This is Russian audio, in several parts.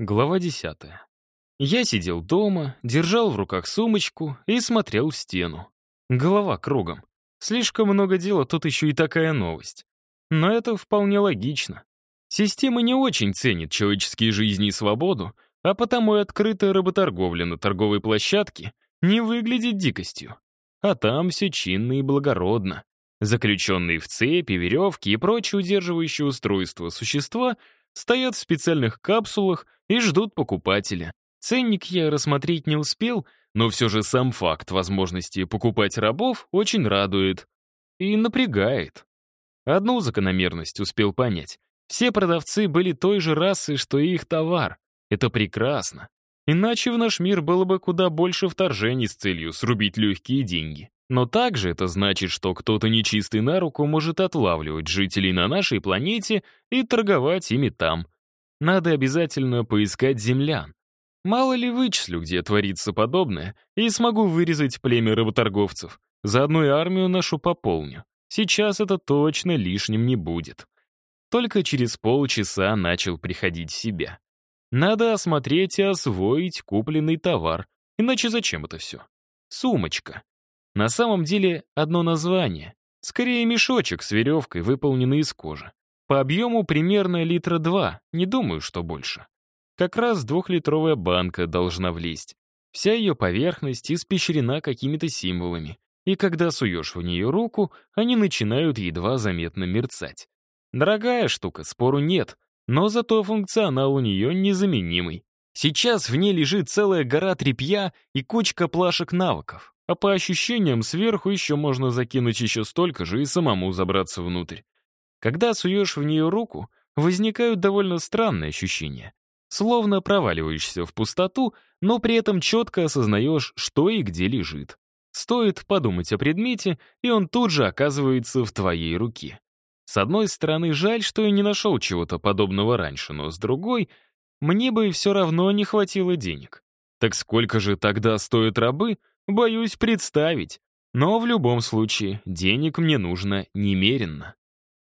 Глава 10. Я сидел дома, держал в руках сумочку и смотрел в стену. Голова кругом. Слишком много дела, тут еще и такая новость. Но это вполне логично. Система не очень ценит человеческие жизни и свободу, а потому и открытая работорговля на торговой площадке не выглядит дикостью. А там все чинно и благородно. Заключенные в цепи, веревки и прочие удерживающие устройства существа — стоят в специальных капсулах и ждут покупателя. Ценник я рассмотреть не успел, но все же сам факт возможности покупать рабов очень радует и напрягает. Одну закономерность успел понять. Все продавцы были той же расы, что и их товар. Это прекрасно. Иначе в наш мир было бы куда больше вторжений с целью срубить легкие деньги. Но также это значит, что кто-то нечистый на руку может отлавливать жителей на нашей планете и торговать ими там. Надо обязательно поискать землян. Мало ли вычислю, где творится подобное, и смогу вырезать племя работорговцев. Заодно и армию нашу пополню. Сейчас это точно лишним не будет. Только через полчаса начал приходить в себя. Надо осмотреть и освоить купленный товар. Иначе зачем это все? Сумочка. На самом деле одно название. Скорее мешочек с веревкой, выполненный из кожи. По объему примерно литра два, не думаю, что больше. Как раз двухлитровая банка должна влезть. Вся ее поверхность испещрена какими-то символами, и когда суешь в нее руку, они начинают едва заметно мерцать. Дорогая штука, спору нет, но зато функционал у нее незаменимый. Сейчас в ней лежит целая гора тряпья и кучка плашек навыков. А по ощущениям, сверху еще можно закинуть еще столько же и самому забраться внутрь. Когда суешь в нее руку, возникают довольно странные ощущения. Словно проваливаешься в пустоту, но при этом четко осознаешь, что и где лежит. Стоит подумать о предмете, и он тут же оказывается в твоей руке. С одной стороны, жаль, что я не нашел чего-то подобного раньше, но с другой, мне бы все равно не хватило денег. Так сколько же тогда стоят рабы, Боюсь представить. Но в любом случае, денег мне нужно немеренно.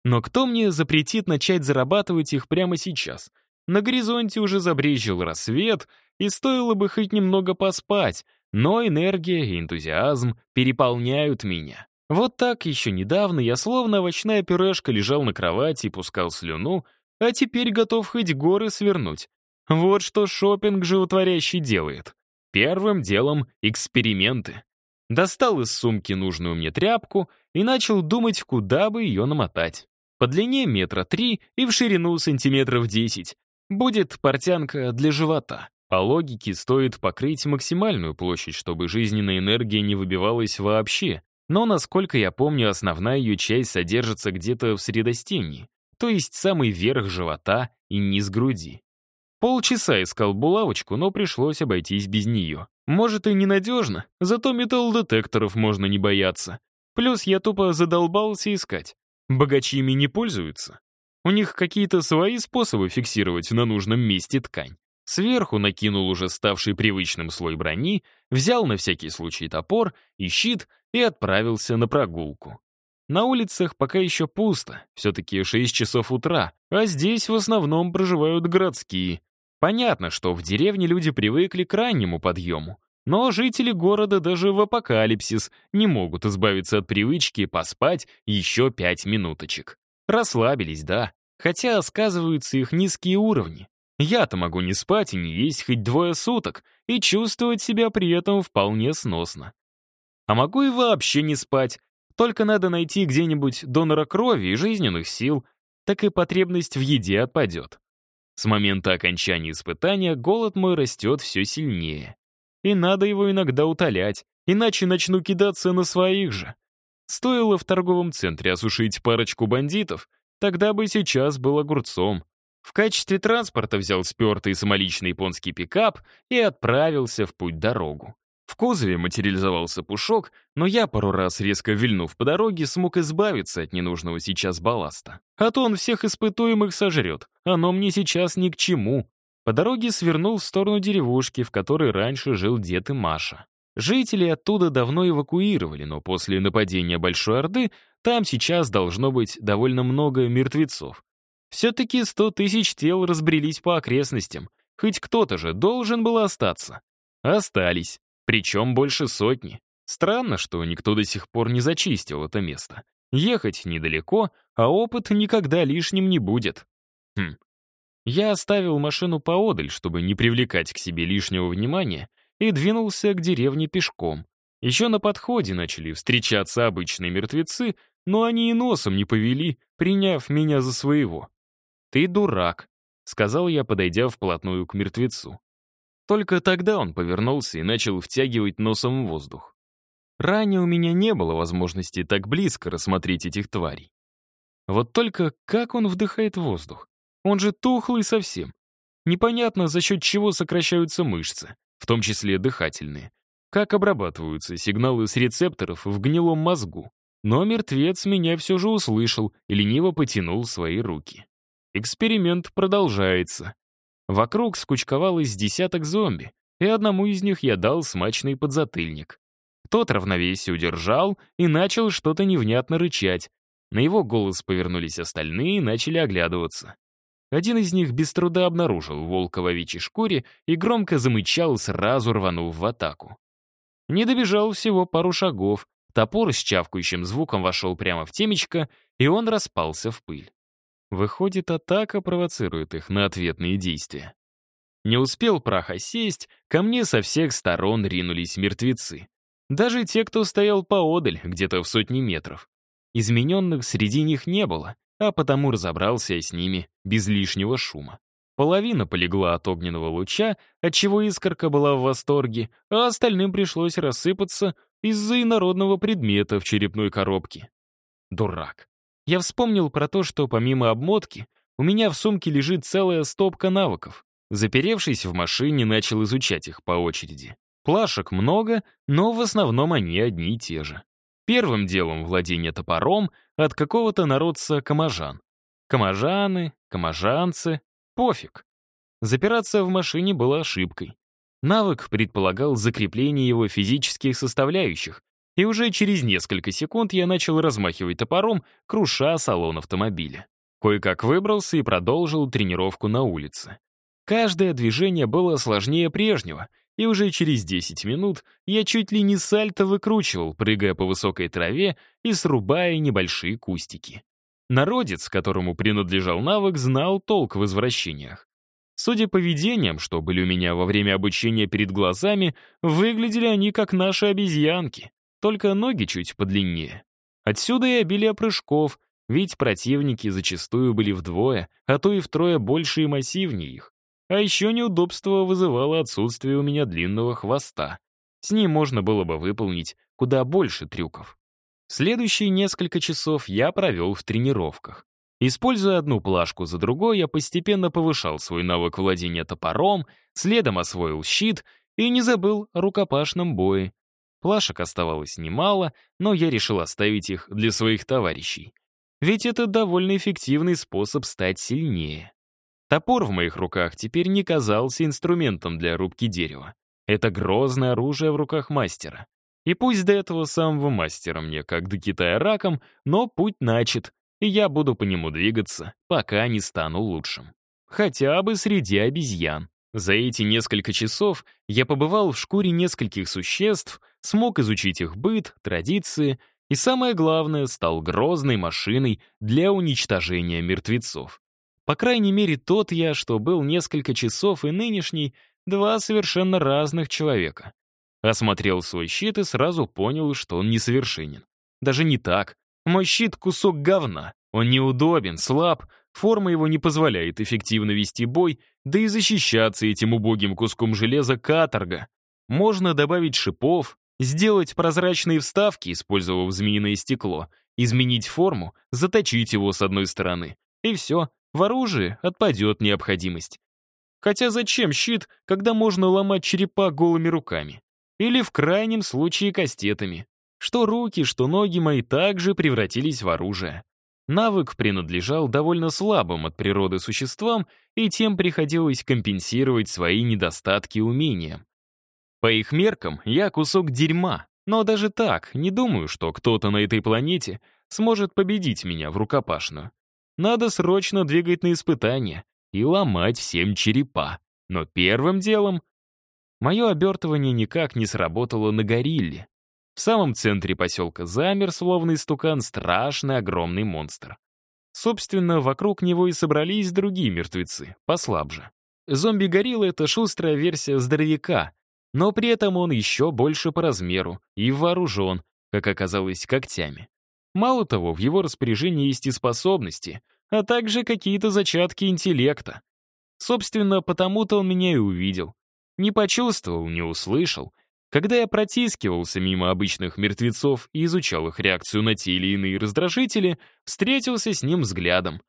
Но кто мне запретит начать зарабатывать их прямо сейчас? На горизонте уже забрезжил рассвет, и стоило бы хоть немного поспать, но энергия и энтузиазм переполняют меня. Вот так еще недавно я словно овощная пюрешка лежал на кровати и пускал слюну, а теперь готов хоть горы свернуть. Вот что шопинг животворящий делает. Первым делом эксперименты. Достал из сумки нужную мне тряпку и начал думать, куда бы ее намотать. По длине метра три и в ширину сантиметров десять. Будет портянка для живота. По логике, стоит покрыть максимальную площадь, чтобы жизненная энергия не выбивалась вообще. Но, насколько я помню, основная ее часть содержится где-то в средостении, то есть самый верх живота и низ груди. Полчаса искал булавочку, но пришлось обойтись без нее. Может и ненадежно, зато металлодетекторов можно не бояться. Плюс я тупо задолбался искать. Богачи ими не пользуются. У них какие-то свои способы фиксировать на нужном месте ткань. Сверху накинул уже ставший привычным слой брони, взял на всякий случай топор и щит и отправился на прогулку. На улицах пока еще пусто, все-таки 6 часов утра, а здесь в основном проживают городские. Понятно, что в деревне люди привыкли к раннему подъему, но жители города даже в апокалипсис не могут избавиться от привычки поспать еще пять минуточек. Расслабились, да, хотя сказываются их низкие уровни. Я-то могу не спать и не есть хоть двое суток и чувствовать себя при этом вполне сносно. А могу и вообще не спать, только надо найти где-нибудь донора крови и жизненных сил, так и потребность в еде отпадет. С момента окончания испытания голод мой растет все сильнее. И надо его иногда утолять, иначе начну кидаться на своих же. Стоило в торговом центре осушить парочку бандитов, тогда бы сейчас был огурцом. В качестве транспорта взял спертый самоличный японский пикап и отправился в путь-дорогу. В кузове материализовался пушок, но я пару раз, резко вильнув по дороге, смог избавиться от ненужного сейчас балласта. А то он всех испытуемых сожрет. Оно мне сейчас ни к чему. По дороге свернул в сторону деревушки, в которой раньше жил дед и Маша. Жители оттуда давно эвакуировали, но после нападения Большой Орды там сейчас должно быть довольно много мертвецов. Все-таки сто тысяч тел разбрелись по окрестностям, Хоть кто-то же должен был остаться. Остались, причем больше сотни. Странно, что никто до сих пор не зачистил это место. Ехать недалеко, а опыт никогда лишним не будет. Хм. Я оставил машину поодаль, чтобы не привлекать к себе лишнего внимания, и двинулся к деревне пешком. Еще на подходе начали встречаться обычные мертвецы, но они и носом не повели, приняв меня за своего. «Ты дурак», — сказал я, подойдя вплотную к мертвецу. Только тогда он повернулся и начал втягивать носом воздух. Ранее у меня не было возможности так близко рассмотреть этих тварей. Вот только как он вдыхает воздух? Он же тухлый совсем. Непонятно, за счет чего сокращаются мышцы, в том числе дыхательные. Как обрабатываются сигналы с рецепторов в гнилом мозгу. Но мертвец меня все же услышал и лениво потянул свои руки. Эксперимент продолжается. Вокруг скучковалось десяток зомби, и одному из них я дал смачный подзатыльник. Тот равновесие удержал и начал что-то невнятно рычать. На его голос повернулись остальные и начали оглядываться. Один из них без труда обнаружил волка в овечьей шкуре и громко замычал, сразу рванув в атаку. Не добежал всего пару шагов, топор с чавкающим звуком вошел прямо в темечко, и он распался в пыль. Выходит, атака провоцирует их на ответные действия. Не успел прах осесть, ко мне со всех сторон ринулись мертвецы. Даже те, кто стоял поодаль, где-то в сотни метров. Измененных среди них не было, а потому разобрался я с ними без лишнего шума. Половина полегла от огненного луча, отчего искорка была в восторге, а остальным пришлось рассыпаться из-за инородного предмета в черепной коробке. Дурак. Я вспомнил про то, что помимо обмотки, у меня в сумке лежит целая стопка навыков. Заперевшись в машине, начал изучать их по очереди. Плашек много, но в основном они одни и те же. Первым делом владение топором от какого-то народца камажан. Камажаны, камажанцы, пофиг. Запираться в машине было ошибкой. Навык предполагал закрепление его физических составляющих, и уже через несколько секунд я начал размахивать топором, круша салон автомобиля. Кое-как выбрался и продолжил тренировку на улице. Каждое движение было сложнее прежнего — и уже через 10 минут я чуть ли не сальто выкручивал, прыгая по высокой траве и срубая небольшие кустики. Народец, которому принадлежал навык, знал толк в возвращениях. Судя по видениям, что были у меня во время обучения перед глазами, выглядели они как наши обезьянки, только ноги чуть подлиннее. Отсюда и обилие прыжков, ведь противники зачастую были вдвое, а то и втрое больше и массивнее их. А еще неудобство вызывало отсутствие у меня длинного хвоста. С ним можно было бы выполнить куда больше трюков. Следующие несколько часов я провел в тренировках. Используя одну плашку за другой, я постепенно повышал свой навык владения топором, следом освоил щит и не забыл о рукопашном бое. Плашек оставалось немало, но я решил оставить их для своих товарищей. Ведь это довольно эффективный способ стать сильнее. Топор в моих руках теперь не казался инструментом для рубки дерева. Это грозное оружие в руках мастера. И пусть до этого самого мастера мне, как до Китая раком, но путь начат, и я буду по нему двигаться, пока не стану лучшим. Хотя бы среди обезьян. За эти несколько часов я побывал в шкуре нескольких существ, смог изучить их быт, традиции и, самое главное, стал грозной машиной для уничтожения мертвецов. По крайней мере, тот я, что был несколько часов, и нынешний — два совершенно разных человека. Осмотрел свой щит и сразу понял, что он несовершенен. Даже не так. Мой щит — кусок говна. Он неудобен, слаб, форма его не позволяет эффективно вести бой, да и защищаться этим убогим куском железа каторга. Можно добавить шипов, сделать прозрачные вставки, использовав змеиное стекло, изменить форму, заточить его с одной стороны. И все, в оружии отпадет необходимость. Хотя зачем щит, когда можно ломать черепа голыми руками? Или в крайнем случае кастетами. Что руки, что ноги мои также превратились в оружие. Навык принадлежал довольно слабым от природы существам, и тем приходилось компенсировать свои недостатки умением. По их меркам я кусок дерьма, но даже так не думаю, что кто-то на этой планете сможет победить меня в рукопашную. Надо срочно двигать на испытания и ломать всем черепа. Но первым делом мое обертывание никак не сработало на горилле. В самом центре поселка замер, словно истукан, страшный огромный монстр. Собственно, вокруг него и собрались другие мертвецы, послабже. Зомби-горилла — это шустрая версия здоровяка, но при этом он еще больше по размеру и вооружен, как оказалось, когтями. Мало того, в его распоряжении есть и способности, а также какие-то зачатки интеллекта. Собственно, потому-то он меня и увидел. Не почувствовал, не услышал. Когда я протискивался мимо обычных мертвецов и изучал их реакцию на те или иные раздражители, встретился с ним взглядом.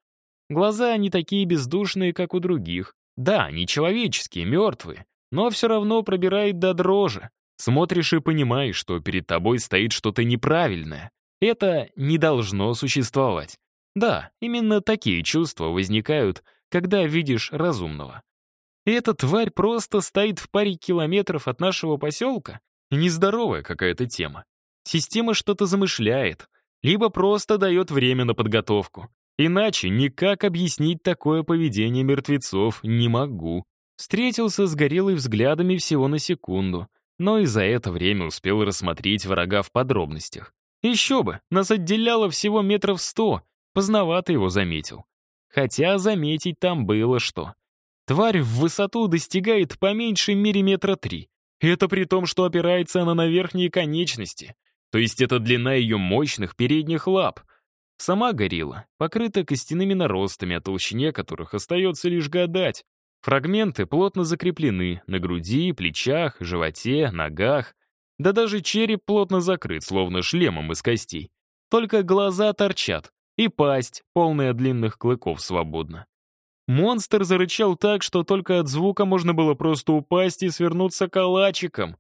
Глаза не такие бездушные, как у других. Да, они человеческие, мертвые, но все равно пробирает до дрожи. Смотришь и понимаешь, что перед тобой стоит что-то неправильное. Это не должно существовать. Да, именно такие чувства возникают, когда видишь разумного. И эта тварь просто стоит в паре километров от нашего поселка. Нездоровая какая-то тема. Система что-то замышляет, либо просто дает время на подготовку. Иначе никак объяснить такое поведение мертвецов не могу. Встретился с горелой взглядами всего на секунду, но и за это время успел рассмотреть врага в подробностях. Еще бы, нас отделяло всего метров сто, поздновато его заметил. Хотя заметить там было что. Тварь в высоту достигает по меньшей мере метра три. Это при том, что опирается она на верхние конечности. То есть это длина ее мощных передних лап — Сама горилла покрыта костяными наростами, о толщине которых остается лишь гадать. Фрагменты плотно закреплены на груди, плечах, животе, ногах. Да даже череп плотно закрыт, словно шлемом из костей. Только глаза торчат, и пасть, полная длинных клыков, свободна. Монстр зарычал так, что только от звука можно было просто упасть и свернуться калачиком.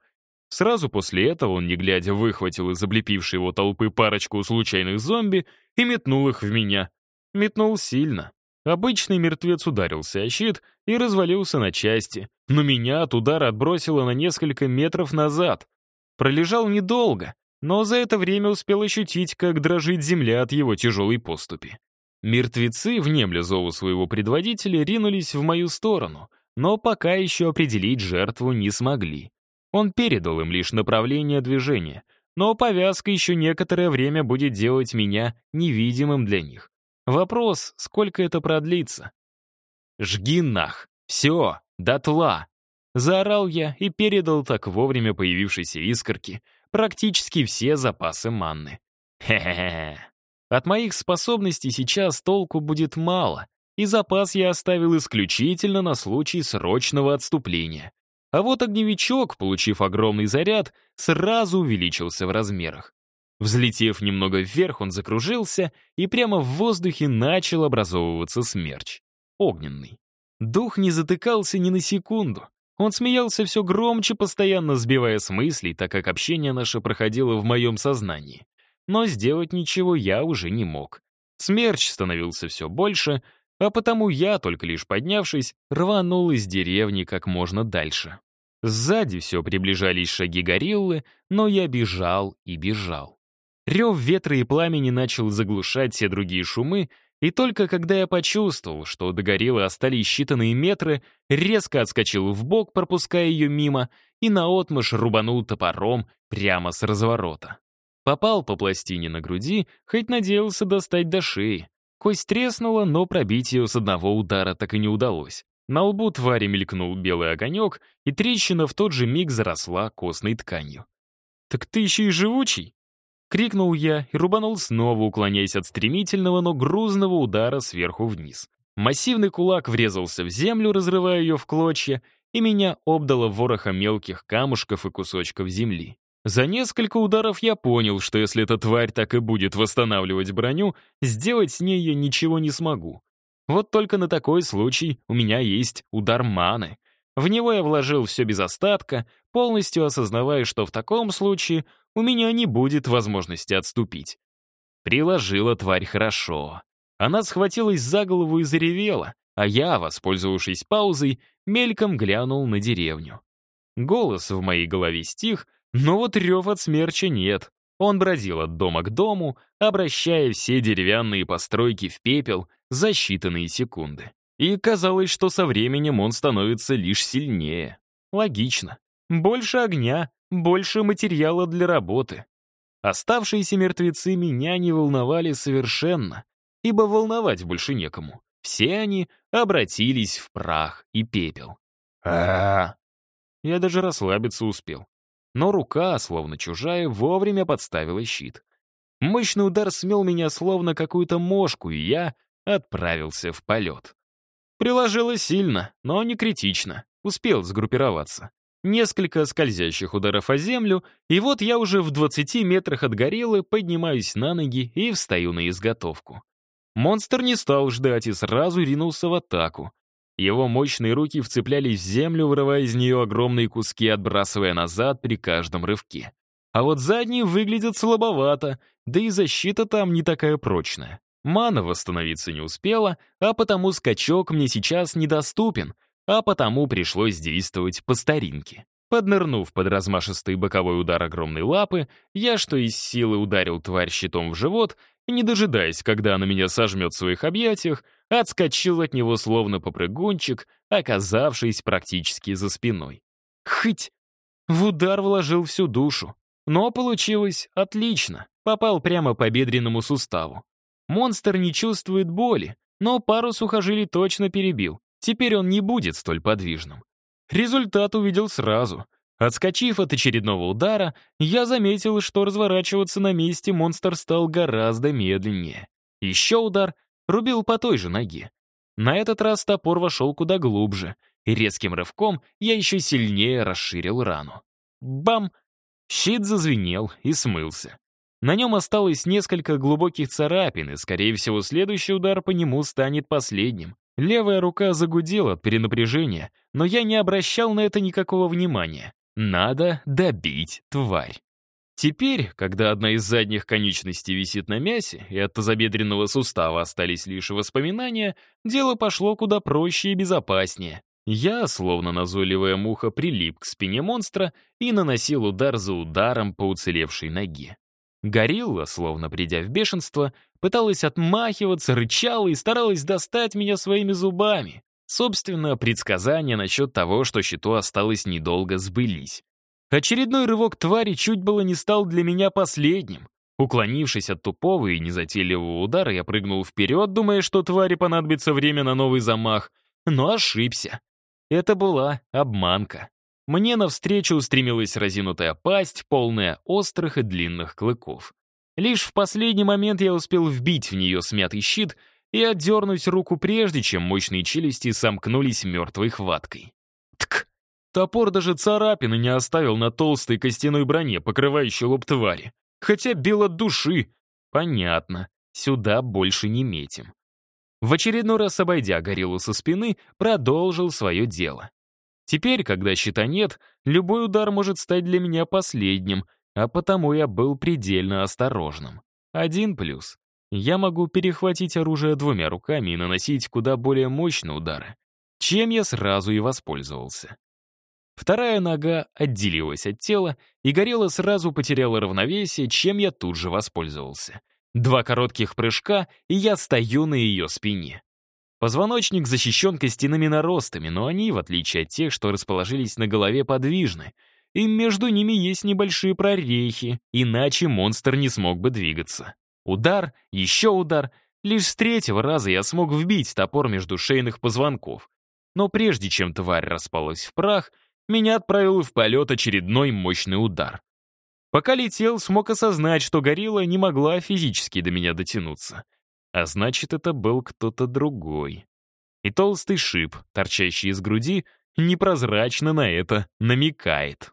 Сразу после этого он, не глядя, выхватил из облепившей его толпы парочку случайных зомби и метнул их в меня. Метнул сильно. Обычный мертвец ударился о щит и развалился на части, но меня от удара отбросило на несколько метров назад. Пролежал недолго, но за это время успел ощутить, как дрожит земля от его тяжелой поступи. Мертвецы, внемля зову своего предводителя, ринулись в мою сторону, но пока еще определить жертву не смогли. Он передал им лишь направление движения, но повязка еще некоторое время будет делать меня невидимым для них. Вопрос, сколько это продлится? «Жги нах! Все! Дотла!» Заорал я и передал так вовремя появившейся искорки практически все запасы манны. Хе-хе-хе. От моих способностей сейчас толку будет мало, и запас я оставил исключительно на случай срочного отступления. А вот огневичок, получив огромный заряд, сразу увеличился в размерах. Взлетев немного вверх, он закружился, и прямо в воздухе начал образовываться смерч. Огненный. Дух не затыкался ни на секунду. Он смеялся все громче, постоянно сбивая с мыслей, так как общение наше проходило в моем сознании. Но сделать ничего я уже не мог. Смерч становился все больше, а потому я, только лишь поднявшись, рванул из деревни как можно дальше. Сзади все приближались шаги гориллы, но я бежал и бежал. Рев ветра и пламени начал заглушать все другие шумы, и только когда я почувствовал, что до гориллы остались считанные метры, резко отскочил в бок, пропуская ее мимо, и наотмашь рубанул топором прямо с разворота. Попал по пластине на груди, хоть надеялся достать до шеи. Кость треснула, но пробить ее с одного удара так и не удалось. На лбу твари мелькнул белый огонек, и трещина в тот же миг заросла костной тканью. «Так ты еще и живучий?» — крикнул я и рубанул снова, уклоняясь от стремительного, но грузного удара сверху вниз. Массивный кулак врезался в землю, разрывая ее в клочья, и меня обдало ворохом мелких камушков и кусочков земли. За несколько ударов я понял, что если эта тварь так и будет восстанавливать броню, сделать с ней я ничего не смогу. Вот только на такой случай у меня есть удар маны. В него я вложил все без остатка, полностью осознавая, что в таком случае у меня не будет возможности отступить. Приложила тварь хорошо. Она схватилась за голову и заревела, а я, воспользовавшись паузой, мельком глянул на деревню. Голос в моей голове стих, но вот рев от смерча нет. Он бродил от дома к дому, обращая все деревянные постройки в пепел за считанные секунды. И казалось, что со временем он становится лишь сильнее. Логично. Больше огня, больше материала для работы. Оставшиеся мертвецы меня не волновали совершенно, ибо волновать больше некому. Все они обратились в прах и пепел. а Я даже расслабиться успел. Но рука, словно чужая, вовремя подставила щит. Мощный удар смел меня словно какую-то мошку, и я отправился в полет. Приложилось сильно, но не критично. Успел сгруппироваться. Несколько скользящих ударов о землю, и вот я уже в 20 метрах от гориллы поднимаюсь на ноги и встаю на изготовку. Монстр не стал ждать и сразу ринулся в атаку. Его мощные руки вцеплялись в землю, вырывая из нее огромные куски, отбрасывая назад при каждом рывке. А вот задние выглядят слабовато, да и защита там не такая прочная. Мана восстановиться не успела, а потому скачок мне сейчас недоступен, а потому пришлось действовать по старинке. Поднырнув под размашистый боковой удар огромной лапы, я что из силы ударил тварь щитом в живот не дожидаясь, когда она меня сожмет в своих объятиях, отскочил от него словно попрыгунчик, оказавшись практически за спиной. Хыть! В удар вложил всю душу. Но получилось отлично. Попал прямо по бедренному суставу. Монстр не чувствует боли, но пару сухожилий точно перебил. Теперь он не будет столь подвижным. Результат увидел сразу. Отскочив от очередного удара, я заметил, что разворачиваться на месте монстр стал гораздо медленнее. Еще удар рубил по той же ноге. На этот раз топор вошел куда глубже, и резким рывком я еще сильнее расширил рану. Бам! Щит зазвенел и смылся. На нем осталось несколько глубоких царапин, и, скорее всего, следующий удар по нему станет последним. Левая рука загудела от перенапряжения, но я не обращал на это никакого внимания. Надо добить тварь. Теперь, когда одна из задних конечностей висит на мясе, и от тазобедренного сустава остались лишь воспоминания, дело пошло куда проще и безопаснее. Я, словно назойливая муха, прилип к спине монстра и наносил удар за ударом по уцелевшей ноге. Горилла, словно придя в бешенство, пыталась отмахиваться, рычала и старалась достать меня своими зубами. Собственно, предсказания насчет того, что щиту осталось недолго, сбылись. Очередной рывок твари чуть было не стал для меня последним. Уклонившись от тупого и незатейливого удара, я прыгнул вперед, думая, что твари понадобится время на новый замах, но ошибся. Это была обманка. Мне навстречу устремилась разинутая пасть, полная острых и длинных клыков. Лишь в последний момент я успел вбить в нее смятый щит и отдернуть руку прежде, чем мощные челюсти сомкнулись мертвой хваткой. Тк! Топор даже царапины не оставил на толстой костяной броне, покрывающей лоб твари. Хотя бил от души. Понятно, сюда больше не метим. В очередной раз обойдя гориллу со спины, продолжил свое дело. Теперь, когда щита нет, любой удар может стать для меня последним, а потому я был предельно осторожным. Один плюс. Я могу перехватить оружие двумя руками и наносить куда более мощные удары, чем я сразу и воспользовался. Вторая нога отделилась от тела, и горелла сразу потеряла равновесие, чем я тут же воспользовался. Два коротких прыжка, и я стою на ее спине. Позвоночник защищен костяными наростами, но они, в отличие от тех, что расположились на голове, подвижны. И между ними есть небольшие прорехи, иначе монстр не смог бы двигаться. Удар, еще удар. Лишь с третьего раза я смог вбить топор между шейных позвонков. Но прежде чем тварь распалась в прах, меня отправил в полет очередной мощный удар. Пока летел, смог осознать, что горилла не могла физически до меня дотянуться. А значит, это был кто-то другой. И толстый шип, торчащий из груди, непрозрачно на это намекает.